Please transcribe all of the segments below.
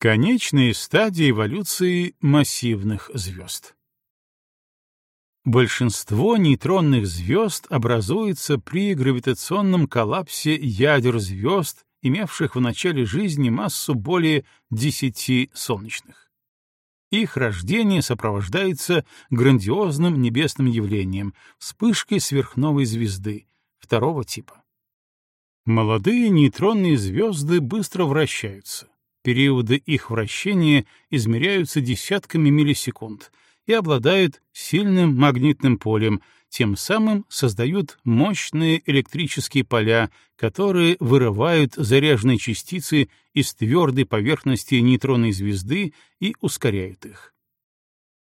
Конечные стадии эволюции массивных звезд. Большинство нейтронных звезд образуется при гравитационном коллапсе ядер звезд, имевших в начале жизни массу более 10 солнечных. Их рождение сопровождается грандиозным небесным явлением — вспышкой сверхновой звезды второго типа. Молодые нейтронные звезды быстро вращаются периоды их вращения измеряются десятками миллисекунд и обладают сильным магнитным полем, тем самым создают мощные электрические поля, которые вырывают заряженные частицы из твердой поверхности нейтронной звезды и ускоряют их.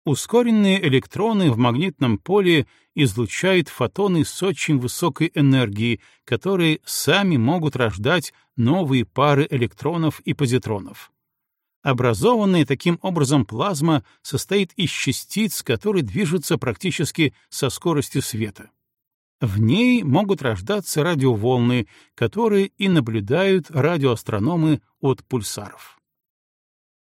Ускоренные электроны в магнитном поле излучают фотоны с очень высокой энергией, которые сами могут рождать новые пары электронов и позитронов. Образованная таким образом плазма состоит из частиц, которые движутся практически со скоростью света. В ней могут рождаться радиоволны, которые и наблюдают радиоастрономы от пульсаров.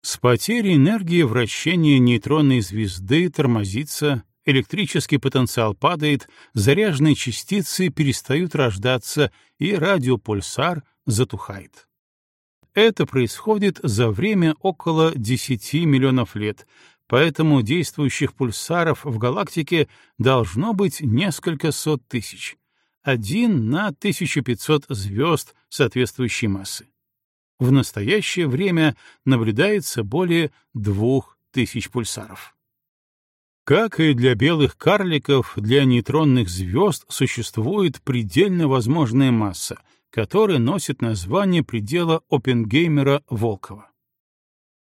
С потерей энергии вращение нейтронной звезды тормозится, электрический потенциал падает, заряженные частицы перестают рождаться, и радиопульсар затухает. Это происходит за время около 10 миллионов лет, поэтому действующих пульсаров в галактике должно быть несколько сот тысяч, один на 1500 звезд соответствующей массы в настоящее время наблюдается более двух тысяч пульсаров. Как и для белых карликов, для нейтронных звезд существует предельно возможная масса, которая носит название предела Оппенгеймера-Волкова.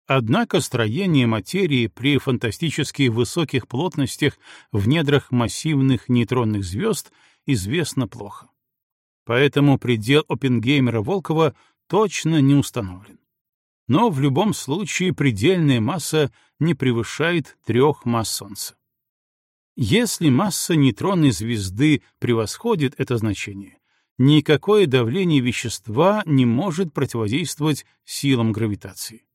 Однако строение материи при фантастически высоких плотностях в недрах массивных нейтронных звезд известно плохо. Поэтому предел Оппенгеймера-Волкова точно не установлен. Но в любом случае предельная масса не превышает трех масс Солнца. Если масса нейтронной звезды превосходит это значение, никакое давление вещества не может противодействовать силам гравитации.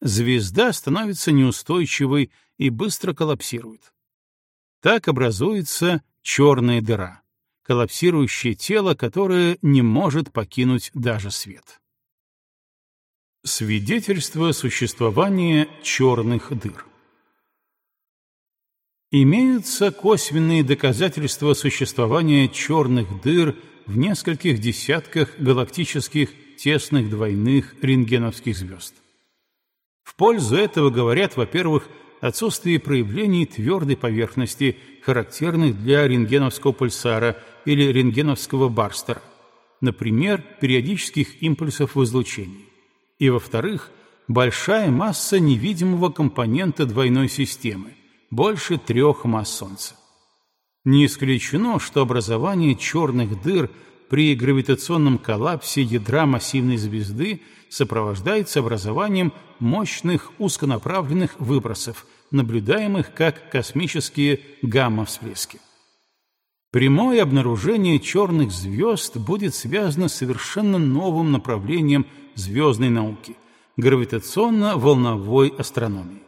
Звезда становится неустойчивой и быстро коллапсирует. Так образуется черная дыра коллапсирующее тело, которое не может покинуть даже свет. Свидетельство существования черных дыр Имеются косвенные доказательства существования черных дыр в нескольких десятках галактических тесных двойных рентгеновских звезд. В пользу этого говорят, во-первых, отсутствие проявлений твердой поверхности, характерных для рентгеновского пульсара или рентгеновского барстера, например, периодических импульсов в излучении. И, во-вторых, большая масса невидимого компонента двойной системы, больше трех масс Солнца. Не исключено, что образование черных дыр при гравитационном коллапсе ядра массивной звезды сопровождается образованием мощных узконаправленных выбросов, наблюдаемых как космические гамма-всплески. Прямое обнаружение черных звезд будет связано с совершенно новым направлением звездной науки — гравитационно-волновой астрономии.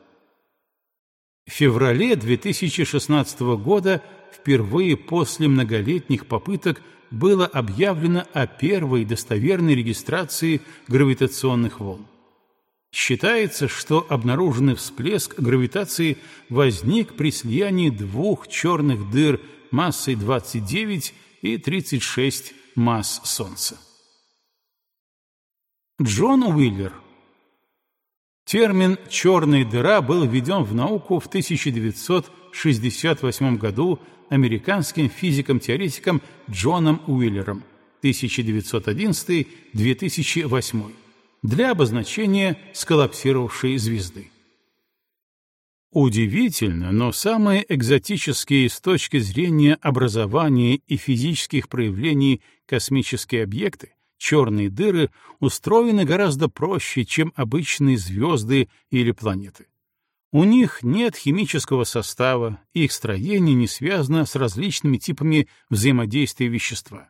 В феврале 2016 года впервые после многолетних попыток было объявлено о первой достоверной регистрации гравитационных волн. Считается, что обнаруженный всплеск гравитации возник при слиянии двух черных дыр массой 29 и 36 масс Солнца. Джон Уиллер Термин «черная дыра» был введен в науку в 1968 году американским физиком-теоретиком Джоном Уиллером 1911-2008 для обозначения сколлапсировавшей звезды. Удивительно, но самые экзотические с точки зрения образования и физических проявлений космические объекты, черные дыры, устроены гораздо проще, чем обычные звезды или планеты. У них нет химического состава, их строение не связано с различными типами взаимодействия вещества.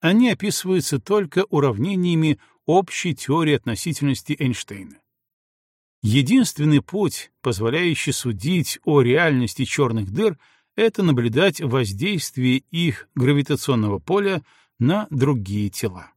Они описываются только уравнениями общей теории относительности Эйнштейна. Единственный путь, позволяющий судить о реальности черных дыр, это наблюдать воздействие их гравитационного поля на другие тела.